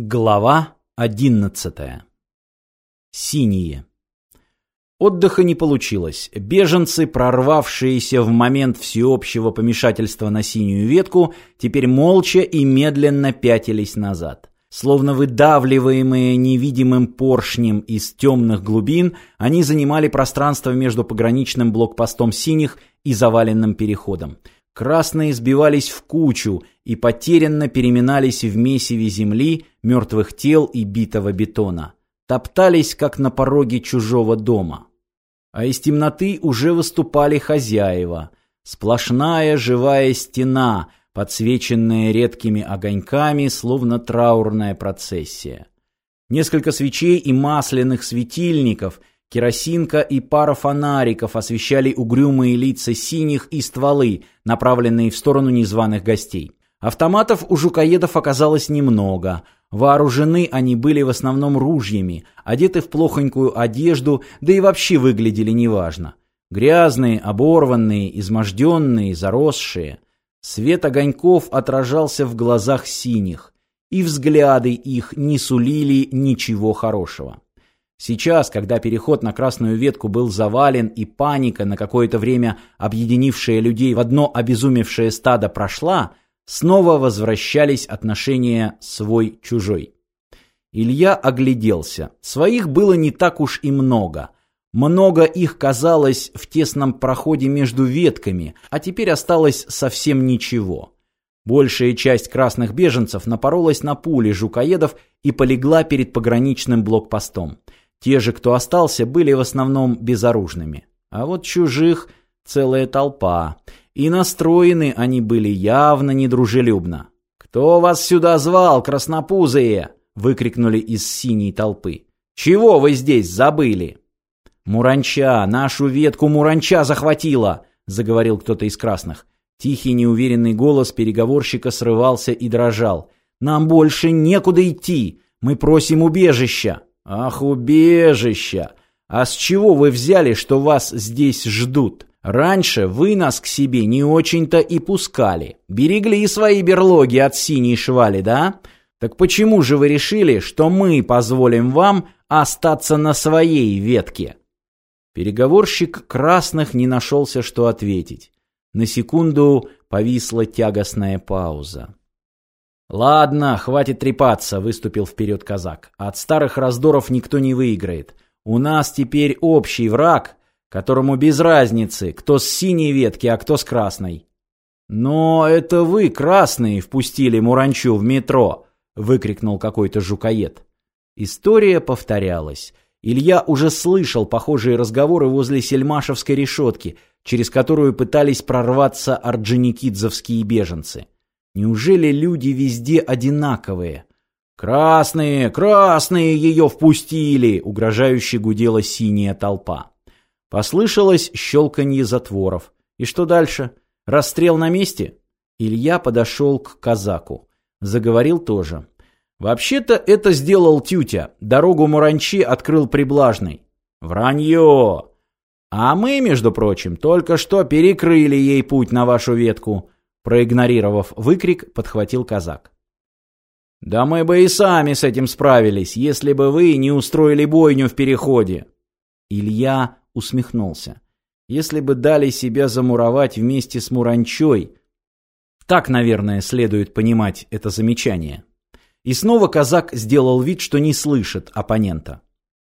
Глава одиннадцатая. Синие. Отдыха не получилось. Беженцы, прорвавшиеся в момент всеобщего помешательства на синюю ветку, теперь молча и медленно пятились назад. Словно выдавливаемые невидимым поршнем из темных глубин, они занимали пространство между пограничным блокпостом синих и заваленным переходом. Красные сбивались в кучу и потерянно переминались в месиве земли, мертвых тел и битого бетона. Топтались, как на пороге чужого дома. А из темноты уже выступали хозяева. Сплошная живая стена, подсвеченная редкими огоньками, словно траурная процессия. Несколько свечей и масляных светильников – Керосинка и пара фонариков освещали угрюмые лица синих и стволы, направленные в сторону незваных гостей. Автоматов у жукоедов оказалось немного. Вооружены они были в основном ружьями, одеты в плохонькую одежду, да и вообще выглядели неважно. Грязные, оборванные, изможденные, заросшие. Свет огоньков отражался в глазах синих, и взгляды их не сулили ничего хорошего. Сейчас, когда переход на красную ветку был завален и паника, на какое-то время объединившая людей в одно обезумевшее стадо прошла, снова возвращались отношения свой-чужой. Илья огляделся. Своих было не так уж и много. Много их казалось в тесном проходе между ветками, а теперь осталось совсем ничего. Большая часть красных беженцев напоролась на пули жукоедов и полегла перед пограничным блокпостом. Те же, кто остался, были в основном безоружными. А вот чужих целая толпа. И настроены они были явно недружелюбно. «Кто вас сюда звал, краснопузые?» — выкрикнули из синей толпы. «Чего вы здесь забыли?» «Муранча, нашу ветку Муранча захватила!» — заговорил кто-то из красных. Тихий неуверенный голос переговорщика срывался и дрожал. «Нам больше некуда идти! Мы просим убежища!» «Ах, убежища! А с чего вы взяли, что вас здесь ждут? Раньше вы нас к себе не очень-то и пускали. Берегли свои берлоги от синей швали, да? Так почему же вы решили, что мы позволим вам остаться на своей ветке?» Переговорщик красных не нашелся, что ответить. На секунду повисла тягостная пауза. «Ладно, хватит трепаться», — выступил вперед казак. «От старых раздоров никто не выиграет. У нас теперь общий враг, которому без разницы, кто с синей ветки, а кто с красной». «Но это вы, красные, впустили Муранчу в метро», — выкрикнул какой-то жукоед. История повторялась. Илья уже слышал похожие разговоры возле сельмашевской решетки, через которую пытались прорваться орджоникидзовские беженцы. Неужели люди везде одинаковые? «Красные! Красные ее впустили!» — угрожающе гудела синяя толпа. Послышалось щелканье затворов. И что дальше? Расстрел на месте? Илья подошел к казаку. Заговорил тоже. «Вообще-то это сделал Тютя. Дорогу Муранчи открыл приблажный». «Вранье!» «А мы, между прочим, только что перекрыли ей путь на вашу ветку. Проигнорировав выкрик, подхватил казак. «Да мы бы и сами с этим справились, если бы вы не устроили бойню в переходе!» Илья усмехнулся. «Если бы дали себя замуровать вместе с Муранчой...» Так, наверное, следует понимать это замечание. И снова казак сделал вид, что не слышит оппонента.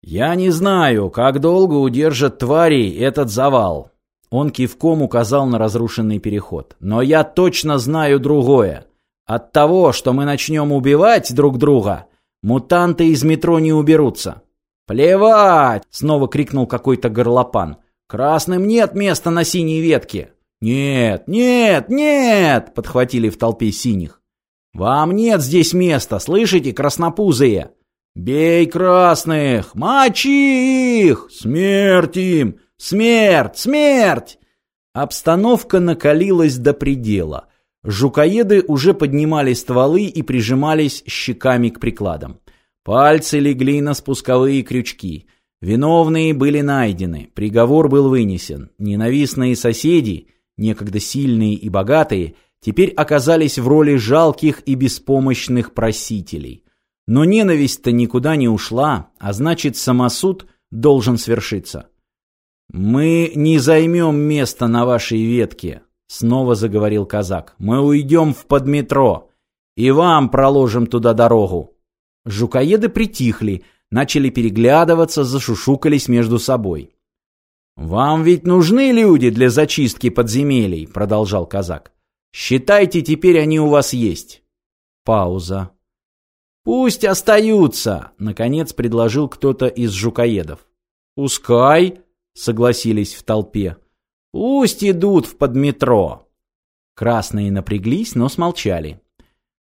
«Я не знаю, как долго удержат тварей этот завал. Он кивком указал на разрушенный переход. «Но я точно знаю другое. От того, что мы начнем убивать друг друга, мутанты из метро не уберутся». «Плевать!» — снова крикнул какой-то горлопан. «Красным нет места на синей ветке!» «Нет, нет, нет!» — подхватили в толпе синих. «Вам нет здесь места, слышите, краснопузые?» «Бей красных! Мочи их! Смерть им! Смерть! Смерть!» Обстановка накалилась до предела. Жукоеды уже поднимали стволы и прижимались щеками к прикладам. Пальцы легли на спусковые крючки. Виновные были найдены, приговор был вынесен. Ненавистные соседи, некогда сильные и богатые, теперь оказались в роли жалких и беспомощных просителей. Но ненависть-то никуда не ушла, а значит, самосуд должен свершиться. «Мы не займем место на вашей ветке», — снова заговорил казак. «Мы уйдем в подметро, и вам проложим туда дорогу». Жукоеды притихли, начали переглядываться, зашушукались между собой. «Вам ведь нужны люди для зачистки подземелий», — продолжал казак. «Считайте, теперь они у вас есть». Пауза. «Пусть остаются», — наконец предложил кто-то из жукоедов. «Пускай», — согласились в толпе. «Пусть идут в подметро». Красные напряглись, но смолчали.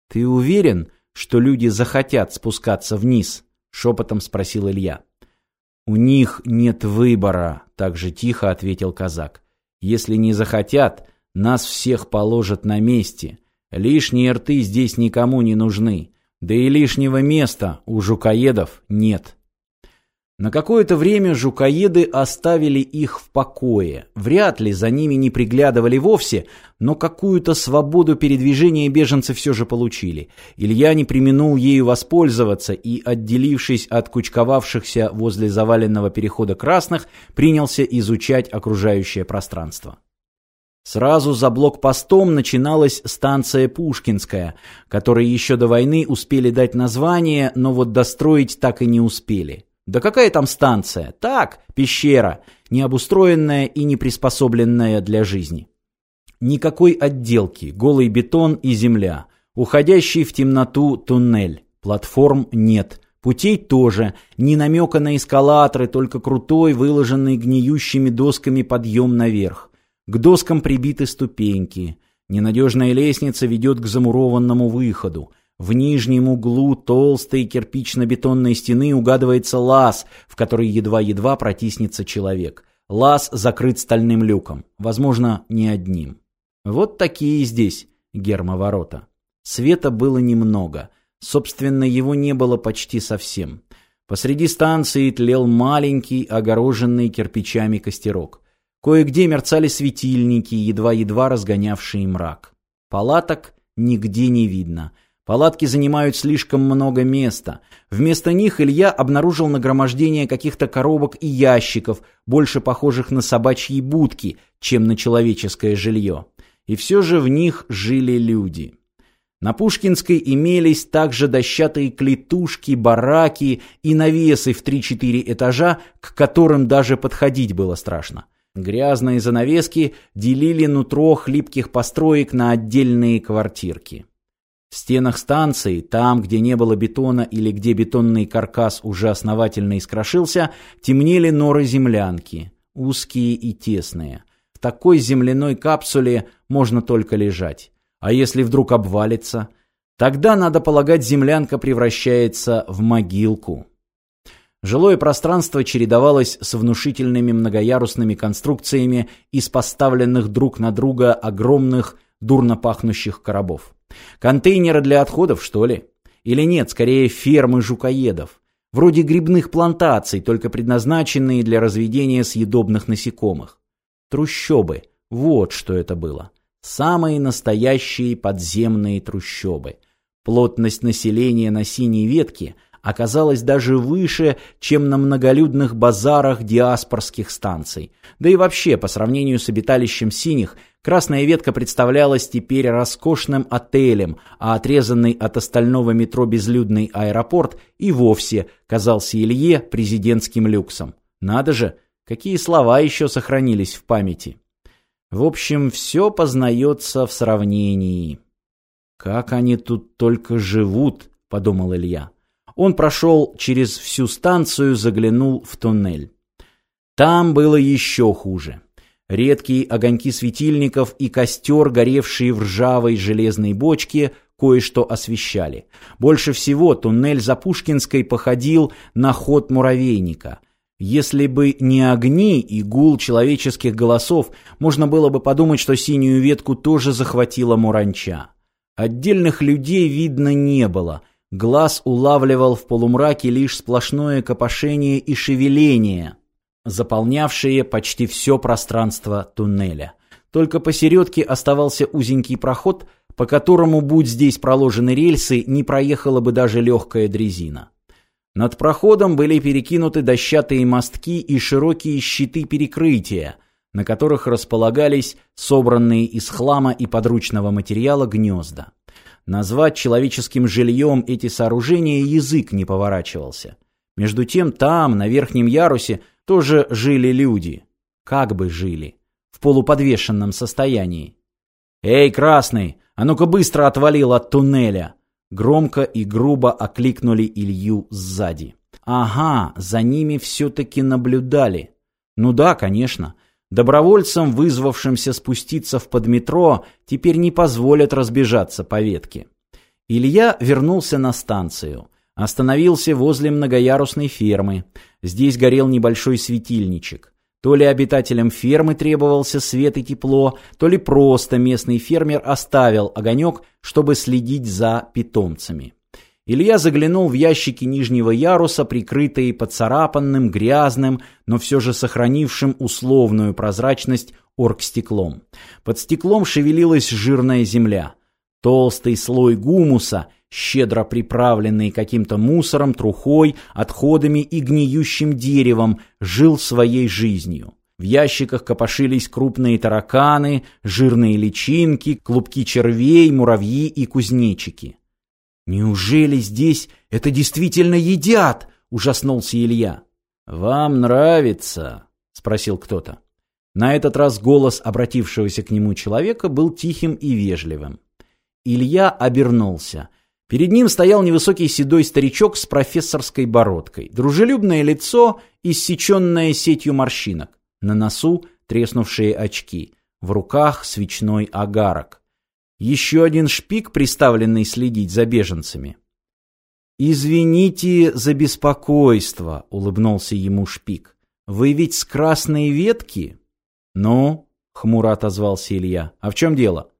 «Ты уверен, что люди захотят спускаться вниз?» — шепотом спросил Илья. «У них нет выбора», — так же тихо ответил казак. «Если не захотят, нас всех положат на месте. Лишние рты здесь никому не нужны. Да и лишнего места у жукоедов нет». На какое-то время жукоеды оставили их в покое. Вряд ли за ними не приглядывали вовсе, но какую-то свободу передвижения беженцы все же получили. Илья не применул ею воспользоваться и, отделившись от кучковавшихся возле заваленного перехода красных, принялся изучать окружающее пространство. Сразу за блокпостом начиналась станция Пушкинская, которой еще до войны успели дать название, но вот достроить так и не успели. Да какая там станция? Так, пещера, необустроенная и не приспособленная для жизни. Никакой отделки, голый бетон и земля. Уходящий в темноту туннель. Платформ нет. Путей тоже. Ни намека на эскалаторы, только крутой, выложенный гниющими досками подъем наверх. К доскам прибиты ступеньки. Ненадежная лестница ведет к замурованному выходу. В нижнем углу толстой кирпично-бетонной стены угадывается лаз, в который едва-едва протиснется человек. Лаз закрыт стальным люком, возможно, не одним. Вот такие здесь гермоворота. Света было немного. Собственно, его не было почти совсем. Посреди станции тлел маленький, огороженный кирпичами костерок. Кое-где мерцали светильники, едва-едва разгонявшие мрак. Палаток нигде не видно — Палатки занимают слишком много места. Вместо них Илья обнаружил нагромождение каких-то коробок и ящиков, больше похожих на собачьи будки, чем на человеческое жилье. И все же в них жили люди. На Пушкинской имелись также дощатые клетушки, бараки и навесы в 3-4 этажа, к которым даже подходить было страшно. Грязные занавески делили нутро хлипких построек на отдельные квартирки. В стенах станции, там, где не было бетона или где бетонный каркас уже основательно искрошился, темнели норы-землянки, узкие и тесные. В такой земляной капсуле можно только лежать. А если вдруг обвалится? Тогда, надо полагать, землянка превращается в могилку. Жилое пространство чередовалось с внушительными многоярусными конструкциями из поставленных друг на друга огромных, дурно пахнущих коробов. Контейнеры для отходов, что ли? Или нет, скорее фермы жукоедов. Вроде грибных плантаций, только предназначенные для разведения съедобных насекомых. Трущобы. Вот что это было. Самые настоящие подземные трущобы. Плотность населения на синей ветке оказалась даже выше, чем на многолюдных базарах диаспорских станций. Да и вообще, по сравнению с обиталищем синих, Красная ветка представлялась теперь роскошным отелем, а отрезанный от остального метро безлюдный аэропорт и вовсе казался Илье президентским люксом. Надо же, какие слова еще сохранились в памяти. В общем, все познается в сравнении. «Как они тут только живут», — подумал Илья. Он прошел через всю станцию, заглянул в туннель. Там было еще хуже. Редкие огоньки светильников и костер, горевшие в ржавой железной бочке, кое-что освещали. Больше всего туннель за Пушкинской походил на ход муравейника. Если бы не огни и гул человеческих голосов, можно было бы подумать, что синюю ветку тоже захватила муранча. Отдельных людей видно не было. Глаз улавливал в полумраке лишь сплошное копошение и шевеление – заполнявшие почти все пространство туннеля. Только посередке оставался узенький проход, по которому, будь здесь проложены рельсы, не проехала бы даже легкая дрезина. Над проходом были перекинуты дощатые мостки и широкие щиты перекрытия, на которых располагались собранные из хлама и подручного материала гнезда. Назвать человеческим жильем эти сооружения язык не поворачивался. Между тем там, на верхнем ярусе, тоже жили люди. Как бы жили. В полуподвешенном состоянии. «Эй, красный, а ну-ка быстро отвалил от туннеля!» Громко и грубо окликнули Илью сзади. Ага, за ними все-таки наблюдали. Ну да, конечно. Добровольцам, вызвавшимся спуститься в подметро, теперь не позволят разбежаться по ветке. Илья вернулся на станцию. Остановился возле многоярусной фермы. Здесь горел небольшой светильничек. То ли обитателям фермы требовался свет и тепло, то ли просто местный фермер оставил огонек, чтобы следить за питомцами. Илья заглянул в ящики нижнего яруса, прикрытые поцарапанным, грязным, но все же сохранившим условную прозрачность оргстеклом. Под стеклом шевелилась жирная земля. Толстый слой гумуса — щедро приправленный каким-то мусором, трухой, отходами и гниющим деревом, жил своей жизнью. В ящиках копошились крупные тараканы, жирные личинки, клубки червей, муравьи и кузнечики. «Неужели здесь это действительно едят?» — ужаснулся Илья. «Вам нравится?» — спросил кто-то. На этот раз голос обратившегося к нему человека был тихим и вежливым. Илья обернулся — Перед ним стоял невысокий седой старичок с профессорской бородкой, дружелюбное лицо, иссеченное сетью морщинок, на носу треснувшие очки, в руках свечной агарок. Еще один шпик, приставленный следить за беженцами. «Извините за беспокойство», — улыбнулся ему шпик. «Вы ведь с красной ветки?» «Ну?» — хмуро отозвался Илья. «А в чем дело?»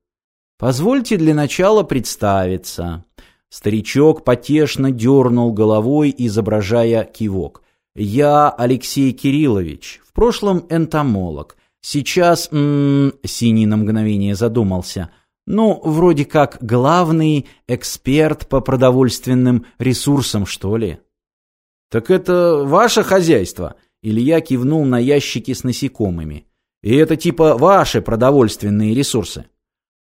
«Позвольте для начала представиться». Старичок потешно дернул головой, изображая кивок. «Я Алексей Кириллович, в прошлом энтомолог. Сейчас...» м -м, Синий на мгновение задумался. «Ну, вроде как главный эксперт по продовольственным ресурсам, что ли?» «Так это ваше хозяйство?» Илья кивнул на ящики с насекомыми. «И это типа ваши продовольственные ресурсы?»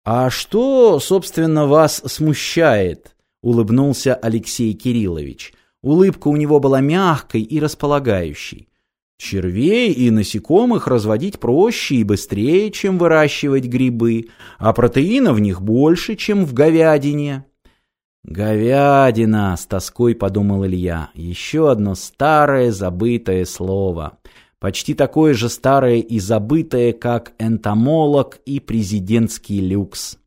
«А что, собственно, вас смущает?» улыбнулся Алексей Кириллович. Улыбка у него была мягкой и располагающей. Червей и насекомых разводить проще и быстрее, чем выращивать грибы, а протеина в них больше, чем в говядине. «Говядина!» — с тоской подумал Илья. «Еще одно старое забытое слово. Почти такое же старое и забытое, как энтомолог и президентский люкс».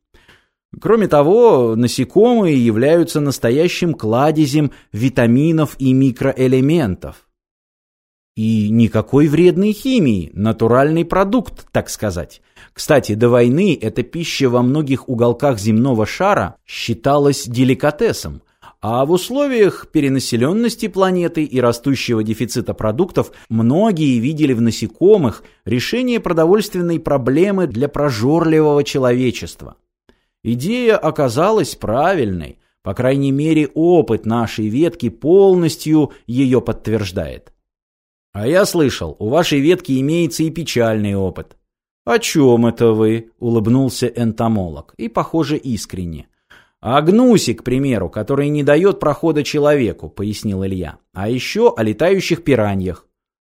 Кроме того, насекомые являются настоящим кладезем витаминов и микроэлементов. И никакой вредной химии, натуральный продукт, так сказать. Кстати, до войны эта пища во многих уголках земного шара считалась деликатесом, а в условиях перенаселенности планеты и растущего дефицита продуктов многие видели в насекомых решение продовольственной проблемы для прожорливого человечества. Идея оказалась правильной, по крайней мере опыт нашей ветки полностью ее подтверждает. А я слышал, у вашей ветки имеется и печальный опыт. «О чем это вы?» — улыбнулся энтомолог, и, похоже, искренне. «О гнусе, к примеру, который не дает прохода человеку», — пояснил Илья. «А еще о летающих пираньях».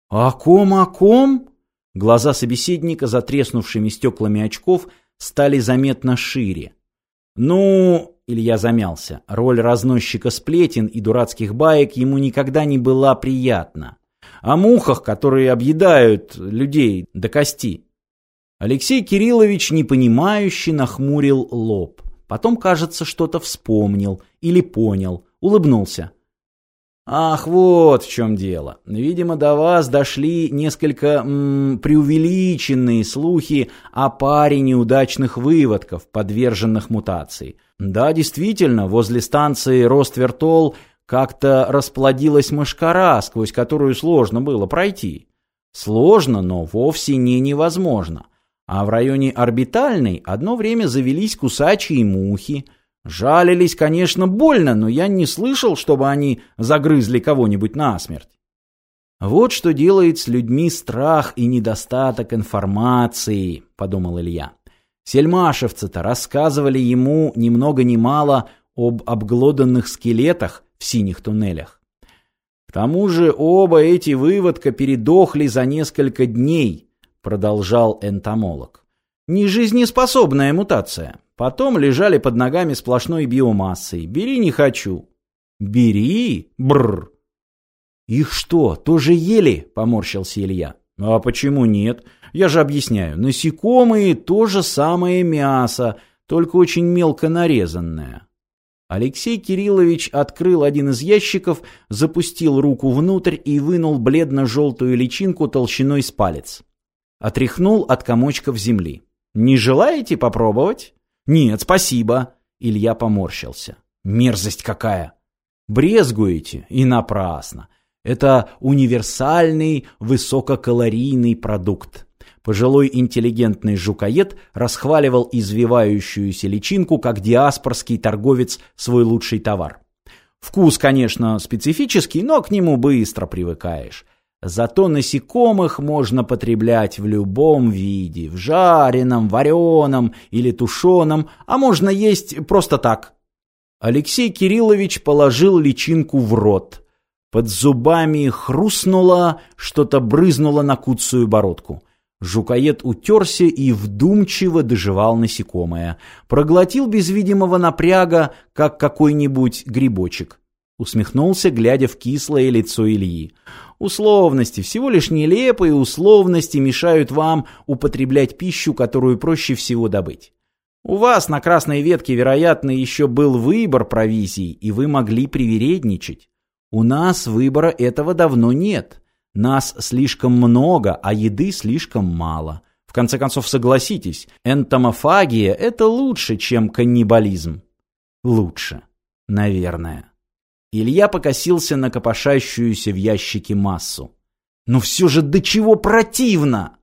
«О ком, о ком?» Глаза собеседника, затреснувшими стеклами очков, стали заметно шире. «Ну...» — Илья замялся. Роль разносчика сплетен и дурацких баек ему никогда не была приятна. О мухах, которые объедают людей до кости. Алексей Кириллович непонимающе нахмурил лоб. Потом, кажется, что-то вспомнил или понял, улыбнулся. Ах, вот в чем дело. Видимо, до вас дошли несколько м, преувеличенные слухи о паре неудачных выводков, подверженных мутации. Да, действительно, возле станции Роствертол как-то расплодилась мышкара, сквозь которую сложно было пройти. Сложно, но вовсе не невозможно. А в районе орбитальной одно время завелись кусачие мухи. Жалились, конечно, больно, но я не слышал, чтобы они загрызли кого-нибудь насмерть. Вот что делает с людьми страх и недостаток информации, подумал Илья. Сельмашевцы-то рассказывали ему ни много ни мало об обглоданных скелетах в синих туннелях. К тому же оба эти выводка передохли за несколько дней, продолжал энтомолог. Нежизнеспособная мутация. Потом лежали под ногами сплошной биомассой. Бери не хочу. Бери? Бррр. Их что, тоже ели? Поморщился Илья. А почему нет? Я же объясняю. Насекомые то же самое мясо, только очень мелко нарезанное. Алексей Кириллович открыл один из ящиков, запустил руку внутрь и вынул бледно-желтую личинку толщиной с палец. Отряхнул от комочков земли. «Не желаете попробовать?» «Нет, спасибо». Илья поморщился. «Мерзость какая!» «Брезгуете? И напрасно. Это универсальный высококалорийный продукт. Пожилой интеллигентный жукоед расхваливал извивающуюся личинку как диаспорский торговец свой лучший товар. Вкус, конечно, специфический, но к нему быстро привыкаешь. Зато насекомых можно потреблять в любом виде, в жареном, вареном или тушеном, а можно есть просто так. Алексей Кириллович положил личинку в рот. Под зубами хрустнуло, что-то брызнуло на куцую бородку. Жукоед утерся и вдумчиво доживал насекомое. Проглотил без видимого напряга, как какой-нибудь грибочек. Усмехнулся, глядя в кислое лицо Ильи. Условности, всего лишь нелепые условности мешают вам употреблять пищу, которую проще всего добыть. У вас на красной ветке, вероятно, еще был выбор провизий, и вы могли привередничать. У нас выбора этого давно нет. Нас слишком много, а еды слишком мало. В конце концов, согласитесь, энтомофагия – это лучше, чем каннибализм. Лучше. Наверное. Илья покосился на копошащуюся в ящике массу. Но все же до чего противно!